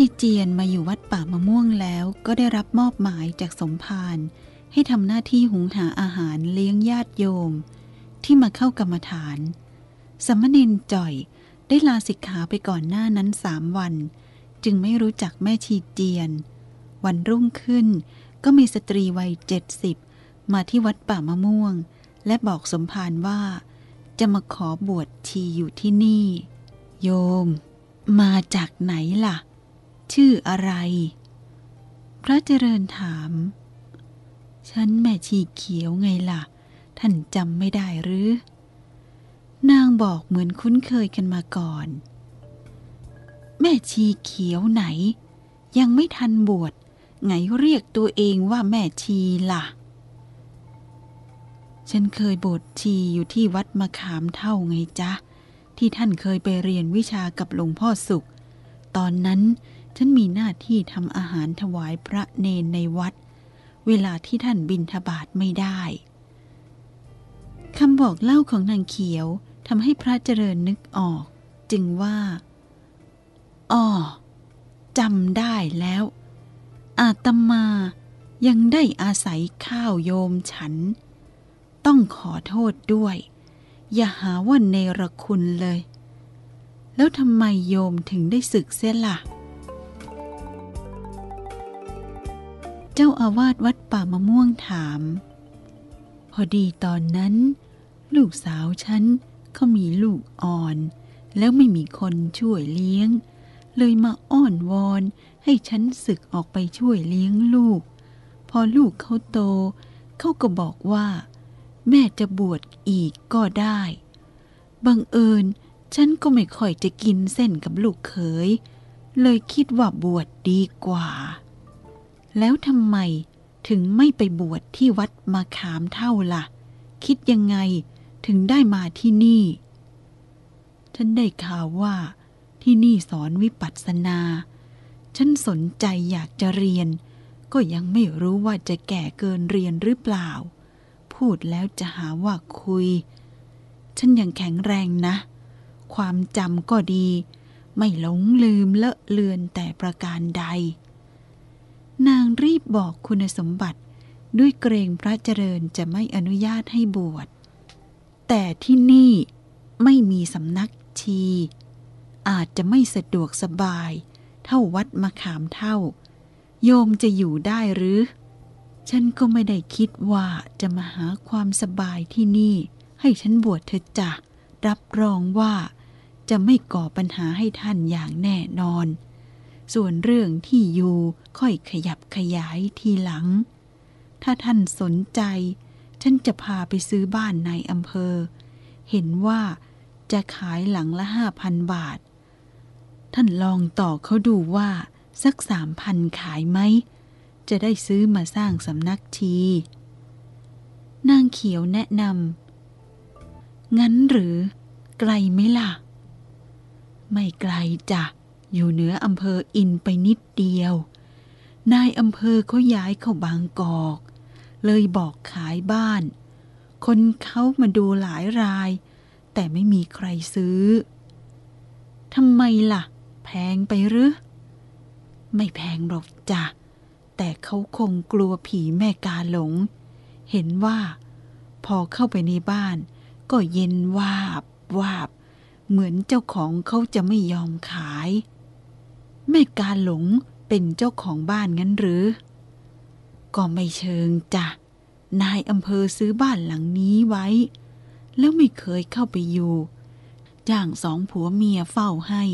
ชีเจียนมาอยู่วัดป่ามะม่วงแล้วก็ได้รับมอบหมายจากสมภารให้ทำหน้าที่หุงหาอาหารเลี้ยงญาติโยม ที่มาเข้ากรรมฐาน สมณเณรจ่อยได้ลาสิกขาไปก่อนหน้านั้นสามวัน จึงไม่รู้จักแม่ชีเจียน วันรุ่งขึ้นก็มีสตรีวัยเจ็ดสิบมาที่วัดป่ามะม่วง และบอกสมภารว่า จะมาขอบวชชีอยู่ที่นี่ โยม มาจากไหนล่ะ ชื่ออะไร พระเจริญถาม ฉันแม่ชีเขียวไงล่ะ ท่านจำไม่ได้หรือ นางบอกเหมือนคุ้นเคยกันมาก่อน แม่ชีเขียวไหน ยังไม่ทันบวชไงเรียกตัวเองว่าแม่ชีล่ะ ฉันเคยบวชชีอยู่ที่วัดมะขามเท่าไงจ๊ะ ที่ท่านเคยไปเรียนวิชากับหลวงพ่อสุข ตอนนั้น ฉันมีหน้าที่ทำอาหารถวายพระเนนในวัด เวลาที่ท่านบินทบาทไม่ได้คำบอกเล่าของนางเขียวทำให้พระเจริญนึกออก จึงว่าอ๋อจำได้แล้ว อาตมายังได้อาศัยข้าวโยมฉัน ต้องขอโทษด้วย อย่าหาว่าเนรคุณเลย แล้วทำไมโยมถึงได้ศึกเสียละ่ะ เจ้าอาวาสวัดป่ามะม่วงถาม พอดีตอนนั้น ลูกสาวฉันเขามีลูกอ่อน แล้วไม่มีคนช่วยเลี้ยง เลยมาอ้อนวอนให้ฉันศึกออกไปช่วยเลี้ยงลูก พอลูกเขาโต เขาก็บอกว่า แม่จะบวชอีกก็ได้บังเอิญฉันก็ไม่ค่อยจะกินเส้นกับลูกเขย เลยคิดว่าบวชดดีกว่า แล้วทำไมถึงไม่ไปบวชที่วัดมาขามเท่าละ่ะ คิดยังไงถึงได้มาที่นี่ ฉันได้ข่าวว่าที่นี่สอนวิปัสสนา ฉันสนใจอยากจะเรียน ก็ยังไม่รู้ว่าจะแก่เกินเรียนหรือเปล่า พูดแล้วจะหาว่าคุย ฉันยังแข็งแรงนะ ความจำก็ดี ไม่หลงลืมเลอะเลือนแต่ประการใด นางรีบบอกคุณสมบัติ ด้วยเกรงพระเจริญจะไม่อนุญาตให้บวช แต่ที่นี่ไม่มีสำนักชี อาจจะไม่สะดวกสบาย เท่าวัดมะขามเท่า โยมจะอยู่ได้หรือ ฉันก็ไม่ได้คิดว่าจะมาหาความสบายที่นี่ ให้ฉันบวชเธอจ้ะรับรองว่าจะไม่ก่อปัญหาให้ท่านอย่างแน่นอน ส่วนเรื่องที่อยู่ค่อยขยับขยายทีหลัง ถ้าท่านสนใจ ฉันจะพาไปซื้อบ้านในอำเภอ เห็นว่าจะขายหลังละห้าพันบาท ท่านลองต่อเขาดูว่าสักสามพันขายไหม จะได้ซื้อมาสร้างสำนักชี นางเขียวแนะนำงั้นหรือ ไกลไหมล่ะ ไม่ไกลจ้ะ อยู่เหนืออำเภออินไปนิดเดียว นายอำเภอเขาย้ายเข้าบางกอก เลยบอกขายบ้าน คนเขามาดูหลายราย แต่ไม่มีใครซื้อทำไมล่ะ แพงไปหรือ ไม่แพงหรอกจ้ะ แต่เขาคงกลัวผีแม่กาหลง เห็นว่า พอเข้าไปในบ้าน ก็เย็นวาบวาบ เหมือนเจ้าของเขาจะไม่ยอมขาย แม่กาหลงเป็นเจ้าของบ้านงั้นหรือ ก็ไม่เชิงจ้ะ นายอำเภอซื้อบ้านหลังนี้ไว้ แล้วไม่เคยเข้าไปอยู่ จ้างสองผัวเมียเฝ้าให้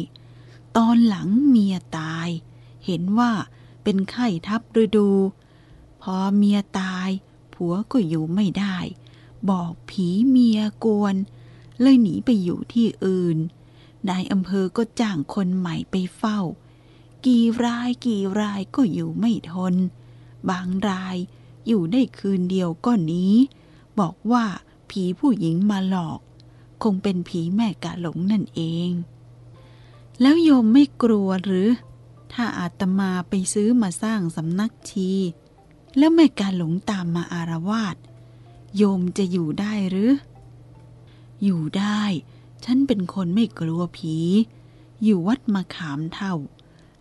ตอนหลังเมียตาย เห็นว่าเป็นไข้ทับฤดู พอเมียตาย ผัวก็อยู่ไม่ได้ บอกผีเมียกวน เลยหนีไปอยู่ที่อื่น นายอำเภอก็จ้างคนใหม่ไปเฝ้า กี่รายกี่รายก็อยู่ไม่ทน บางรายอยู่ได้คืนเดียวก็หนีบอกว่าผีผู้หญิงมาหลอก คงเป็นผีแม่กะหลงนั่นเอง แล้วโยมไม่กลัวหรือ ถ้าอาตมาไปซื้อมาสร้างสำนักชี แล้วแม่กาหลงตามมาอารวาสโยมจะอยู่ได้หรือ อยู่ได้ ฉันเป็นคนไม่กลัวผี อยู่วัดมาขามเท่า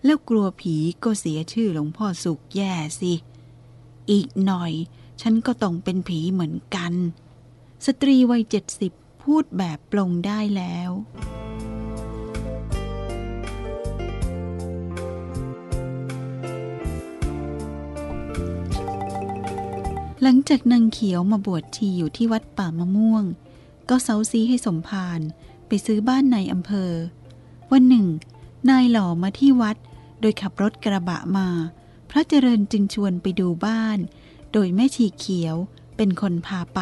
แล้วกลัวผีก็เสียชื่อหลวงพ่อสุขแย่สิ อีกหน่อย ฉันก็ต้องเป็นผีเหมือนกัน สตรีวัยเจ็ดสิบพูดแบบปลงได้แล้วหลังจากนางเขียวมาบวชชีอยู่ที่วัดป่ามะม่วง ก็เซาซีให้สมภารไปซื้อบ้านในอำเภอ วันหนึ่ง นายหล่อมาที่วัด โดยขับรถกระบะมา พระเจริญจึงชวนไปดูบ้าน โดยแม่ชีเขียวเป็นคนพาไป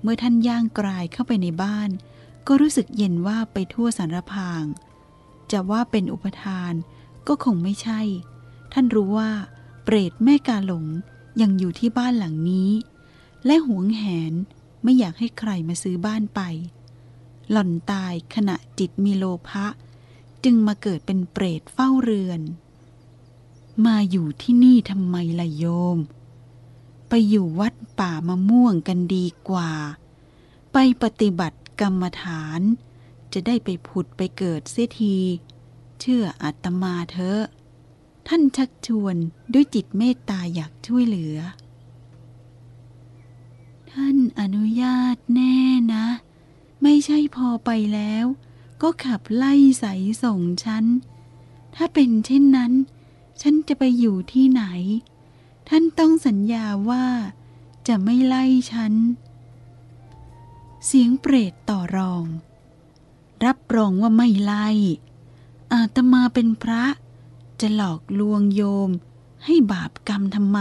เมื่อท่านย่างกรายเข้าไปในบ้าน ก็รู้สึกเย็นว่าไปทั่วสารพาง จะว่าเป็นอุปทานก็คงไม่ใช่ ท่านรู้ว่า เปรตแม่กาหลงยังอยู่ที่บ้านหลังนี้ และหวงแหนไม่อยากให้ใครมาซื้อบ้านไป หล่อนตายขณะจิตมีโลภะ จึงมาเกิดเป็นเปรตเฝ้าเรือน มาอยู่ที่นี่ทำไมล่ะโยม ไปอยู่วัดป่ามะม่วงกันดีกว่า ไปปฏิบัติกรรมฐาน จะได้ไปผุดไปเกิดเสียที เชื่ออาตมาเถอะ ท่านชักชวนด้วยจิตเมตตาอยากช่วยเหลือ ท่านอนุญาตแน่นะ ไม่ใช่พอไปแล้ว ก็ขับไล่ใสส่งฉัน ถ้าเป็นเช่นนั้น ฉันจะไปอยู่ที่ไหน ท่านต้องสัญญาว่า จะไม่ไล่ฉัน เสียงเปรตต่อรอง รับรองว่าไม่ไล่ อาตมาเป็นพระ จะหลอกลวงโยม ให้บาปกรรมทำไม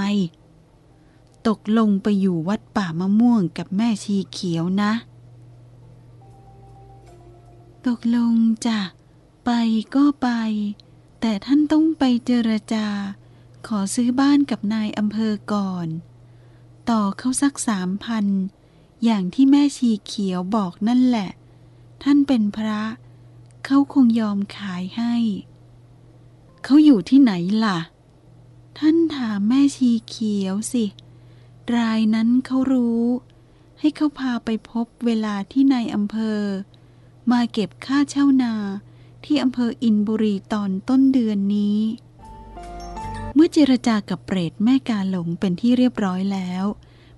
ตกลงไปอยู่วัดป่ามะม่วงกับแม่ชีเขียวนะ ตกลงจ้ะไปก็ไป แต่ท่านต้องไปเจรจา ขอซื้อบ้านกับนายอำเภอก่อน ต่อเขาสักสามพัน อย่างที่แม่ชีเขียวบอกนั่นแหละ ท่านเป็นพระ เขาคงยอมขายให้ เขาอยู่ที่ไหนล่ะ ท่านถามแม่ชีเขียวสิ รายนั้นเขารู้ ให้เขาพาไปพบเวลาที่นายอำเภอ มาเก็บค่าเช่านาที่อำเภออินบุรีตอนต้นเดือนนี้ เมื่อเจรจากับเปรตแม่กาหลงเป็นที่เรียบร้อยแล้ว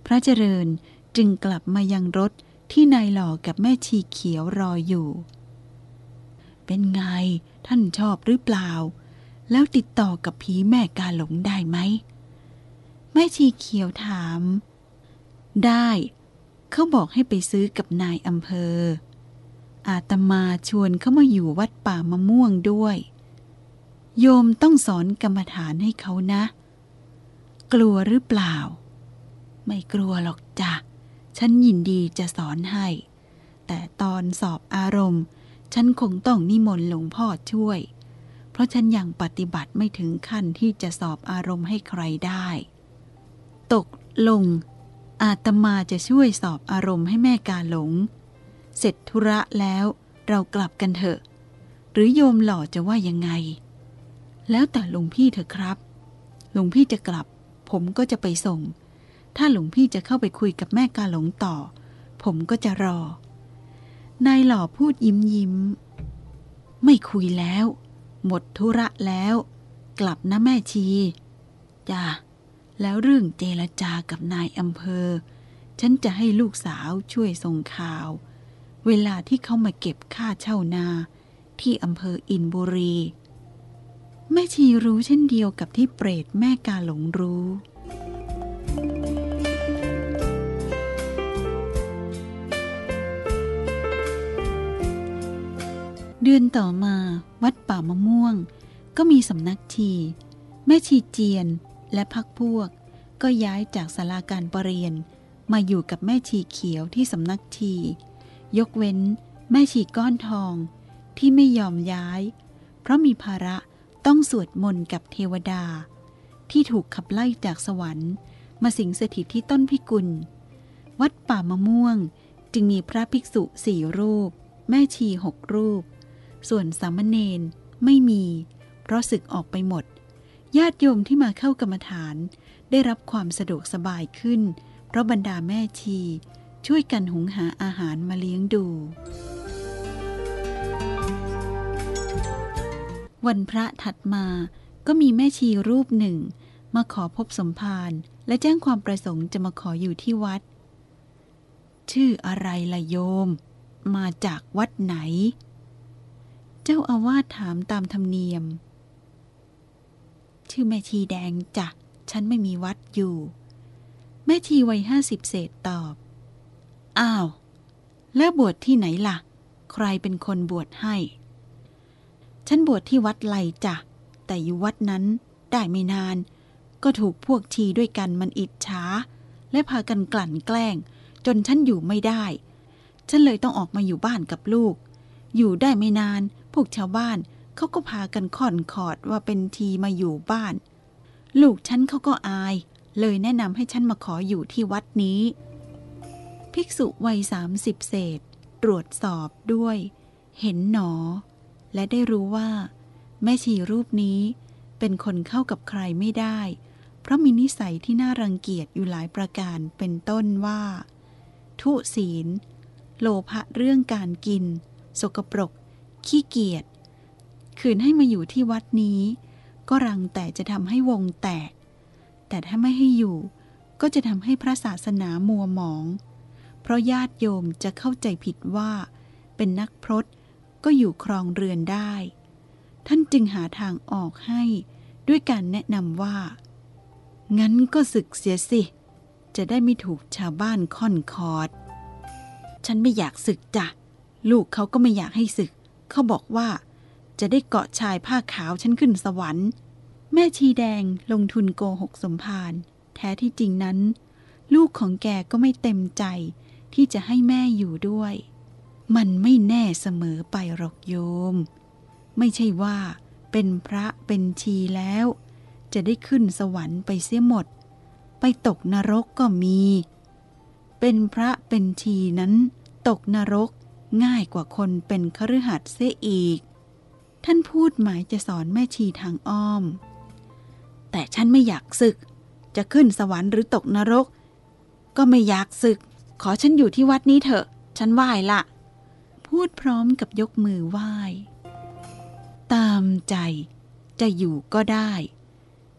พระเจริญจึงกลับมายังรถที่นายหล่อกับแม่ชีเขียวรออยู่ เป็นไงท่านชอบหรือเปล่า แล้วติดต่อกับผีแม่กาหลงได้ไหม แม่ชีเขียวถาม ได้ เขาบอกให้ไปซื้อกับนายอำเภอ อาตมาชวนเขามาอยู่วัดป่ามะม่วงด้วย โยมต้องสอนกรรมฐานให้เขานะ กลัวหรือเปล่า ไม่กลัวหรอกจ้ะ ฉันยินดีจะสอนให้ แต่ตอนสอบอารมณ์ ฉันคงต้องนิมนต์หลวงพ่อช่วย เพราะฉันยังปฏิบัติไม่ถึงขั้นที่จะสอบอารมณ์ให้ใครได้ ตกลงอาตมาจะช่วยสอบอารมณ์ให้แม่กาหลง เสร็จธุระแล้วเรากลับกันเถอะ หรือโยมหล่อจะว่ายังไง แล้วแต่หลวงพี่เถอะครับ หลวงพี่จะกลับ ผมก็จะไปส่ง ถ้าหลวงพี่จะเข้าไปคุยกับแม่กาหลงต่อ ผมก็จะรอ นายหล่อพูดยิ้มยิ้ม ไม่คุยแล้ว หมดธุระแล้ว กลับนะแม่ชี จ้าแล้วเรื่องเจรจากับนายอำเภอ ฉันจะให้ลูกสาวช่วยส่งข่าว เวลาที่เขามาเก็บค่าเช่านา ที่อำเภออินบุรี แม่ชีรู้เช่นเดียวกับที่เปรตแม่กาหลงรู้ เดือนต่อมาวัดป่ามะม่วง ก็มีสำนักชี แม่ชีเจียนและพักพวก ก็ย้ายจากศาลาการประเรียน มาอยู่กับแม่ชีเขียวที่สำนักชี ยกเว้น แม่ชีก้อนทองที่ไม่ยอมย้าย เพราะมีภาระต้องสวดมนต์กับเทวดา ที่ถูกขับไล่จากสวรรค์มาสิงสถิตที่ต้นพิกุล วัดป่ามะม่วงจึงมีพระภิกษุสี่รูป แม่ชีหกรูป ส่วนสามเณรไม่มี เพราะศึกออกไปหมด ญาติโยมที่มาเข้ากรรมฐานได้รับความสะดวกสบายขึ้น เพราะบรรดาแม่ชี ช่วยกันหุงหาอาหารมาเลี้ยงดู วันพระถัดมาก็มีแม่ชีรูปหนึ่ง มาขอพบสมภารและแจ้งความประสงค์จะมาขออยู่ที่วัด ชื่ออะไรล่ะโยม มาจากวัดไหน เจ้าอาวาสถามตามธรรมเนียม ชื่อแม่ชีแดงจ้ะฉันไม่มีวัดอยู่ แม่ชีวัยห้าสิบเศษตอบ อ้าว แล้วบวชที่ไหนล่ะ ใครเป็นคนบวชให้ ฉันบวชที่วัดไลจ้ะ แต่อยู่วัดนั้นได้ไม่นาน ก็ถูกพวกชีด้วยกันมันอิจฉาและพากันกลั่นแกล้ง จนฉันอยู่ไม่ได้ ฉันเลยต้องออกมาอยู่บ้านกับลูก อยู่ได้ไม่นาน พวกชาวบ้านเขาก็พากันค่อนขอดว่าเป็นทีมาอยู่บ้าน ลูกฉันเขาก็อาย เลยแนะนำให้ฉันมาขออยู่ที่วัดนี้ ภิกษุวัยสามสิบเศษ ตรวจสอบด้วย เห็นหนอ และได้รู้ว่า แม่ชีรูปนี้เป็นคนเข้ากับใครไม่ได้ เพราะมีนิสัยที่น่ารังเกียจอยู่หลายประการเป็นต้นว่า ทุศีล โลภะเรื่องการกิน สกปรก ขี้เกียจขืนให้มาอยู่ที่วัดนี้ ก็รังแต่จะทำให้วงแตก แต่ถ้าไม่ให้อยู่ ก็จะทำให้พระศาสนามัวหมอง เพราะญาติโยมจะเข้าใจผิดว่า เป็นนักพรตก็อยู่ครองเรือนได้ ท่านจึงหาทางออกให้ด้วยการแนะนำว่า งั้นก็ศึกเสียสิ จะได้ไม่ถูกชาวบ้านค่อนคอด ฉันไม่อยากศึกจ้ะ ลูกเขาก็ไม่อยากให้ศึก เขาบอกว่า จะได้เกาะชายผ้าขาวฉันขึ้นสวรรค์ แม่ชีแดงลงทุนโกหกสมภารแท้ที่จริงนั้น ลูกของแกก็ไม่เต็มใจ ที่จะให้แม่อยู่ด้วย มันไม่แน่เสมอไปหรอกโยม ไม่ใช่ว่าเป็นพระเป็นชีแล้ว จะได้ขึ้นสวรรค์ไปเสียหมด ไปตกนรกก็มี เป็นพระเป็นชีนั้น ตกนรกง่ายกว่าคนเป็นคฤหัสถ์เสียอีก ท่านพูดหมายจะสอนแม่ชีทางอ้อม แต่ฉันไม่อยากศึก จะขึ้นสวรรค์หรือตกนรก ก็ไม่อยากศึก ขอฉันอยู่ที่วัดนี้เถอะ ฉันไหว้ละ พูดพร้อมกับยกมือไหว้ ตามใจ จะอยู่ก็ได้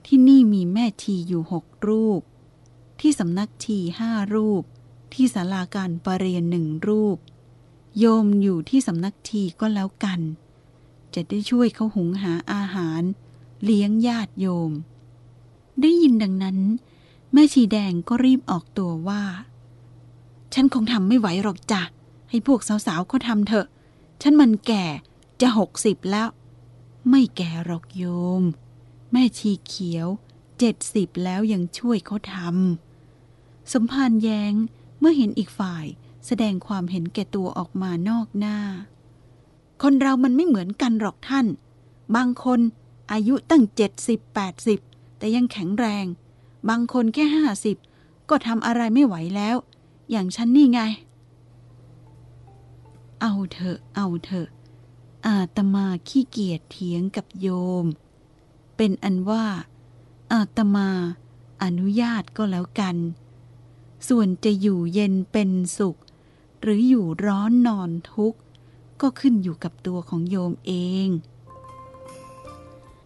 ที่นี่มีแม่ชีอยู่หกรูป ที่สำนักชีห้ารูป ที่ศาลาการประเรียนหนึ่งรูป โยมอยู่ที่สำนักทีก็แล้วกัน จะได้ช่วยเขาหุงหาอาหาร เลี้ยงญาติโยม ได้ยินดังนั้น แม่ชีแดงก็รีบออกตัวว่า ฉันคงทำไม่ไหวหรอกจ้ะ ให้พวกสาวๆเขาทำเถอะ ฉันมันแก่จะหกสิบแล้ว ไม่แก่หรอกโยม แม่ชีเขียวเจ็ดสิบแล้วยังช่วยเขาทำสมภารแยง้งเมื่อเห็นอีกฝ่ายแสดงความเห็นแก่ตัวออกมานอกหน้า คนเรามันไม่เหมือนกันหรอกท่าน บางคนอายุตั้งเจ็ดสิบแปดสิบแต่ยังแข็งแรง บางคนแค่ห้าสิบก็ทำอะไรไม่ไหวแล้ว อย่างฉันนี่ไง เอาเถอะเอาเถอะ อาตมาขี้เกียจเถียงกับโยม เป็นอันว่า อาตมาอนุญาตก็แล้วกัน ส่วนจะอยู่เย็นเป็นสุข หรืออยู่ร้อนนอนทุกข์ก็ขึ้นอยู่กับตัวของโยมเอง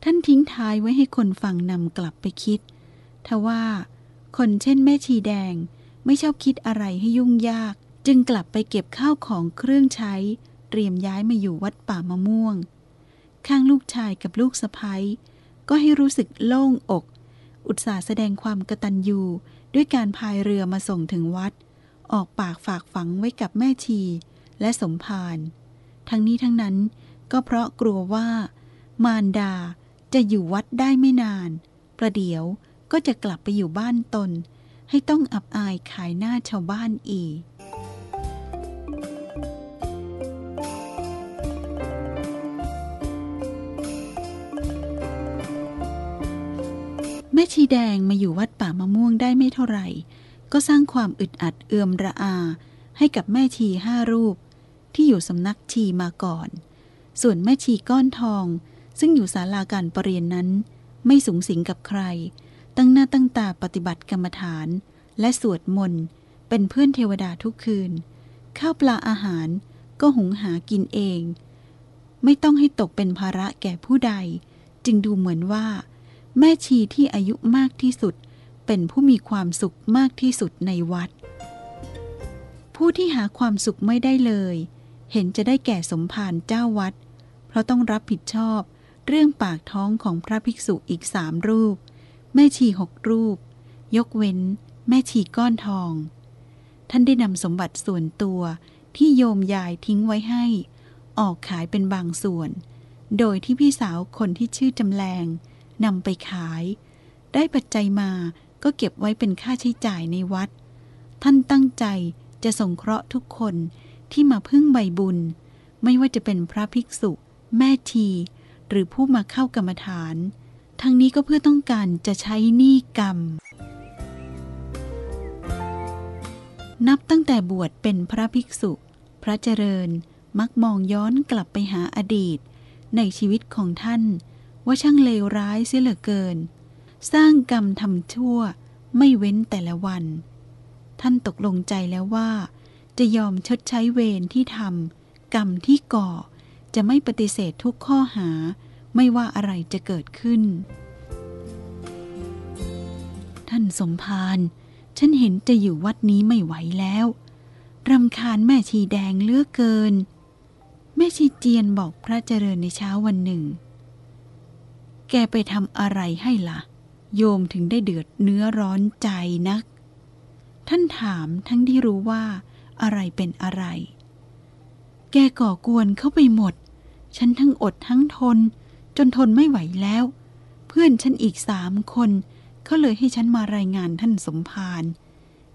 ท่านทิ้งท้ายไว้ให้คนฟังนำกลับไปคิด ทว่าคนเช่นแม่ชีแดง ไม่ชอบคิดอะไรให้ยุ่งยาก จึงกลับไปเก็บข้าวของเครื่องใช้ เตรียมย้ายมาอยู่วัดป่ามะม่วง ข้างลูกชายกับลูกสะพ้ยก็ให้รู้สึกโล่งอก อุตส่าห์แสดงความกตัญญูด้วยการพายเรือมาส่งถึงวัด ออกปากฝากฝังไว้กับแม่ชีและสมภารทั้งนี้ทั้งนั้นก็เพราะกลัวว่า มารดาจะอยู่วัดได้ไม่นาน ประเดี๋ยวก็จะกลับไปอยู่บ้านตน ให้ต้องอับอายขายหน้าชาวบ้านอีก แม่ชีแดงมาอยู่วัดป่ามะม่วงได้ไม่เท่าไหร่ ก็สร้างความอึดอัดเอือมระอา ให้กับแม่ชีห้ารูป ที่อยู่สำนักชีมาก่อน ส่วนแม่ชีก้อนทองซึ่งอยู่ศาลาการประเรียนนั้น ไม่สูงสิงกับใคร ตั้งหน้าตั้งตาปฏิบัติกรรมฐาน และสวดมนต์เป็นเพื่อนเทวดาทุกคืน ข้าวปลาอาหารก็หุงหากินเอง ไม่ต้องให้ตกเป็นภาระแก่ผู้ใด จึงดูเหมือนว่า แม่ชีที่อายุมากที่สุด เป็นผู้มีความสุขมากที่สุดในวัด ผู้ที่หาความสุขไม่ได้เลย เห็นจะได้แก่สมภารเจ้าวัด เพราะต้องรับผิดชอบเรื่องปากท้องของพระภิกษุอีกสามรูป แม่ชีหกรูป ยกเว้น แม่ชีก้อนทอง ท่านได้นำสมบัติส่วนตัวที่โยมยายทิ้งไว้ให้ ออกขายเป็นบางส่วน โดยที่พี่สาวคนที่ชื่อจำแรงนำไปขาย ได้ปัจจัยมาก็เก็บไว้เป็นค่าใช้จ่ายในวัด ท่านตั้งใจจะสงเคราะห์ทุกคนที่มาพึ่งใบบุญ ไม่ว่าจะเป็นพระภิกษุ แม่ชี หรือผู้มาเข้ากรรมฐาน ทั้งนี้ก็เพื่อต้องการจะใช้หนี้กรรม นับตั้งแต่บวชเป็นพระภิกษุ พระเจริญมักมองย้อนกลับไปหาอดีต ในชีวิตของท่าน ว่าช่างเลวร้ายเสียเหลือเกิน สร้างกรรมทำชั่วไม่เว้นแต่ละวัน ท่านตกลงใจแล้วว่า จะยอมชดใช้เวรที่ทำกรรมที่ก่อจะไม่ปฏิเสธทุกข้อหา ไม่ว่าอะไรจะเกิดขึ้น ท่านสมภารฉันเห็นจะอยู่วัดนี้ไม่ไหวแล้วรำคาญแม่ชีแดงเลือกเกิน แม่ชีเจียนบอกพระเจริญในเช้าวันหนึ่ง แกไปทำอะไรให้ละ่ะ โยมถึงได้เดือดเนื้อร้อนใจนัก ท่านถามทั้งที่รู้ว่าอะไรเป็นอะไร แกก่อกวนเข้าไปหมด ฉันทั้งอดทั้งทน จนทนไม่ไหวแล้ว เพื่อนฉันอีกสามคนเขาเลยให้ฉันมารายงานท่านสมภาร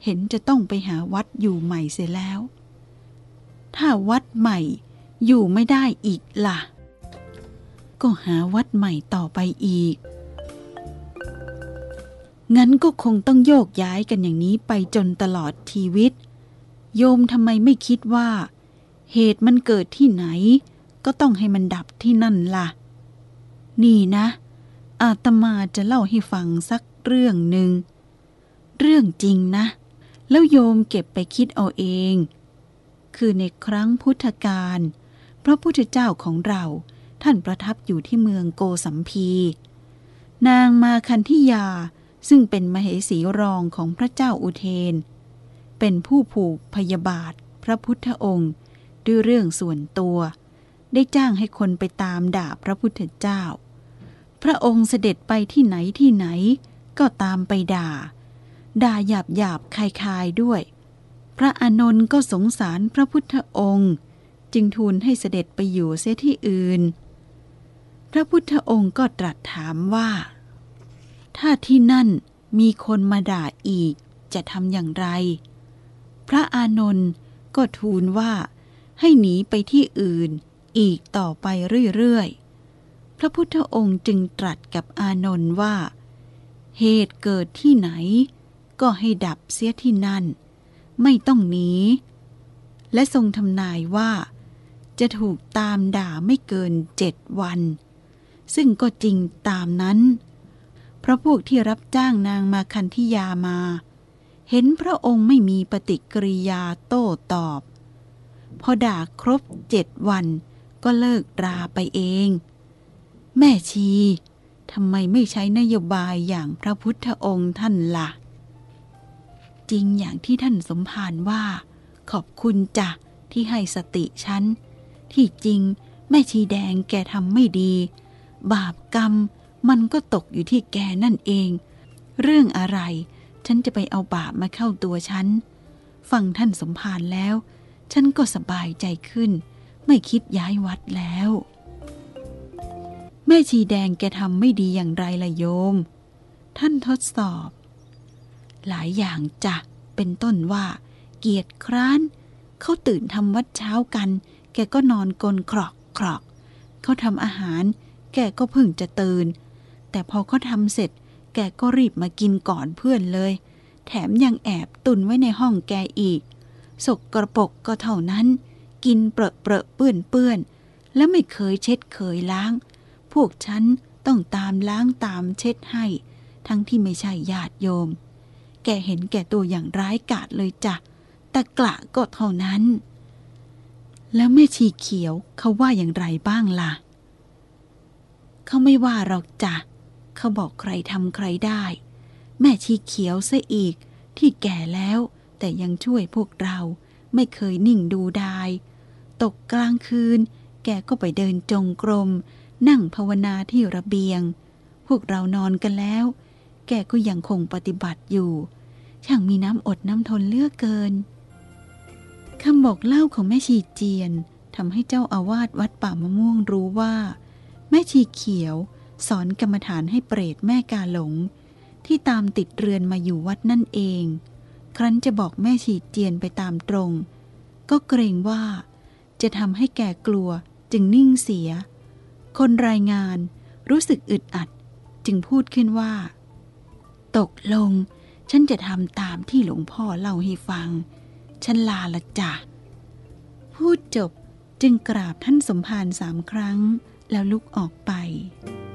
เห็นจะต้องไปหาวัดอยู่ใหม่เสียแล้ว ถ้าวัดใหม่อยู่ไม่ได้อีกล่ะ ก็หาวัดใหม่ต่อไปอีก งั้นก็คงต้องโยกย้ายกันอย่างนี้ไปจนตลอดชีวิต โยมทำไมไม่คิดว่า เหตุมันเกิดที่ไหน ก็ต้องให้มันดับที่นั่นล่ะ นี่นะ อาตมาจะเล่าให้ฟังสักเรื่องหนึ่ง เรื่องจริงนะ แล้วโยมเก็บไปคิดเอาเอง คือในครั้งพุทธกาลพระพุทธเจ้าของเราท่านประทับอยู่ที่เมืองโกสัมพี นางมาคันธิยาซึ่งเป็นมเหสีรองของพระเจ้าอุเทน เป็นผู้ผูกพยาบาทพระพุทธองค์ด้วยเรื่องส่วนตัว ได้จ้างให้คนไปตามด่าพระพุทธเจ้า พระองค์เสด็จไปที่ไหนที่ไหน ก็ตามไปด่า ด่าหยาบหยาบคายคายด้วย พระอานนท์ก็สงสารพระพุทธองค์ จึงทูลให้เสด็จไปอยู่เสียที่อื่น พระพุทธองค์ก็ตรัสถามว่า ถ้าที่นั่นมีคนมาด่าอีกจะทำอย่างไร พระอานนท์ก็ทูลว่าให้หนีไปที่อื่นอีกต่อไปเรื่อยๆ พระพุทธองค์จึงตรัสกับอานนท์ว่า เหตุเกิดที่ไหน ก็ให้ดับเสียที่นั่น ไม่ต้องหนี และทรงทำนายว่า จะถูกตามด่าไม่เกินเจ็ดวัน ซึ่งก็จริงตามนั้น เพราะพวกที่รับจ้างนางมาคันธิยามา เห็นพระองค์ไม่มีปฏิกิริยาโต้ตอบ พอด่าครบเจ็ดวันก็เลิกราไปเอง แม่ชีทำไมไม่ใช้นโยบายอย่างพระพุทธองค์ท่านละ่ะ จริงอย่างที่ท่านสมภารว่า ขอบคุณจ้ะที่ให้สติฉัน ที่จริงแม่ชีแดงแกทำไม่ดี บาปกรรมมันก็ตกอยู่ที่แกนั่นเอง เรื่องอะไร ฉันจะไปเอาบาปมาเข้าตัวฉัน ฟังท่านสมภารแล้ว ฉันก็สบายใจขึ้น ไม่คิดย้ายวัดแล้ว ม่ชีแดงแกทำไม่ดีอย่างไรล่ะโยม ท่านทดสอบ หลายอย่างจ้ะ เป็นต้นว่า เกียรติคร้าน เขาตื่นทำวัดเช้ากัน แกก็นอนกลนครอกครอก เขาทำอาหาร แกก็เพิ่งจะตื่น แต่พอเขาทำเสร็จ แกก็รีบมากินก่อนเพื่อนเลย แถมยังแอบตุนไว้ในห้องแกอีก สกกระปกก็เท่านั้น กินเปรอะเปรอะเปื้อนเปื้อน แล้วไม่เคยเช็ดเคยล้าง วกฉันต้องตามล้างตามเช็ดให้ ทั้งที่ไม่ใช่ญาติโยม แกเห็นแก่ตัวอย่างร้ายกาจเลยจ้ะตะกละก็เท่านั้น แล้วแม่ชีเขียวเขาว่าอย่างไรบ้างล่ะ เขาไม่ว่าหรอกจ้ะเขาบอกใครทำใครได้ แม่ชีเขียวซะอีกที่แก่แล้วแต่ยังช่วยพวกเราไม่เคยนิ่งดูดาย ตกกลางคืน แกก็ไปเดินจงกรม นั่งภาวนาที่ระเบียง พวกเรานอนกันแล้ว แกก็ยังคงปฏิบัติอยู่ ช่างมีน้ำอดน้ำทนเลือกเกินคำบอกเล่าของแม่ชีเจียนทำให้เจ้าอาวาสวัดป่ามะม่วงรู้ว่า แม่ชีเขียวสอนกรรมฐานให้เปรตแม่กาหลง ที่ตามติดเรือนมาอยู่วัดนั่นเอง ครั้นจะบอกแม่ชีเจียนไปตามตรง ก็เกรงว่า จะทำให้แกกลัวจึงนิ่งเสีย คนรายงานรู้สึกอึดอัดจึงพูดขึ้นว่า ตกลง ฉันจะทำตามที่หลวงพ่อเล่าให้ฟัง ฉันลาละจ้ะ พูดจบจึงกราบท่านสมภารสามครั้ง แล้วลุกออกไป「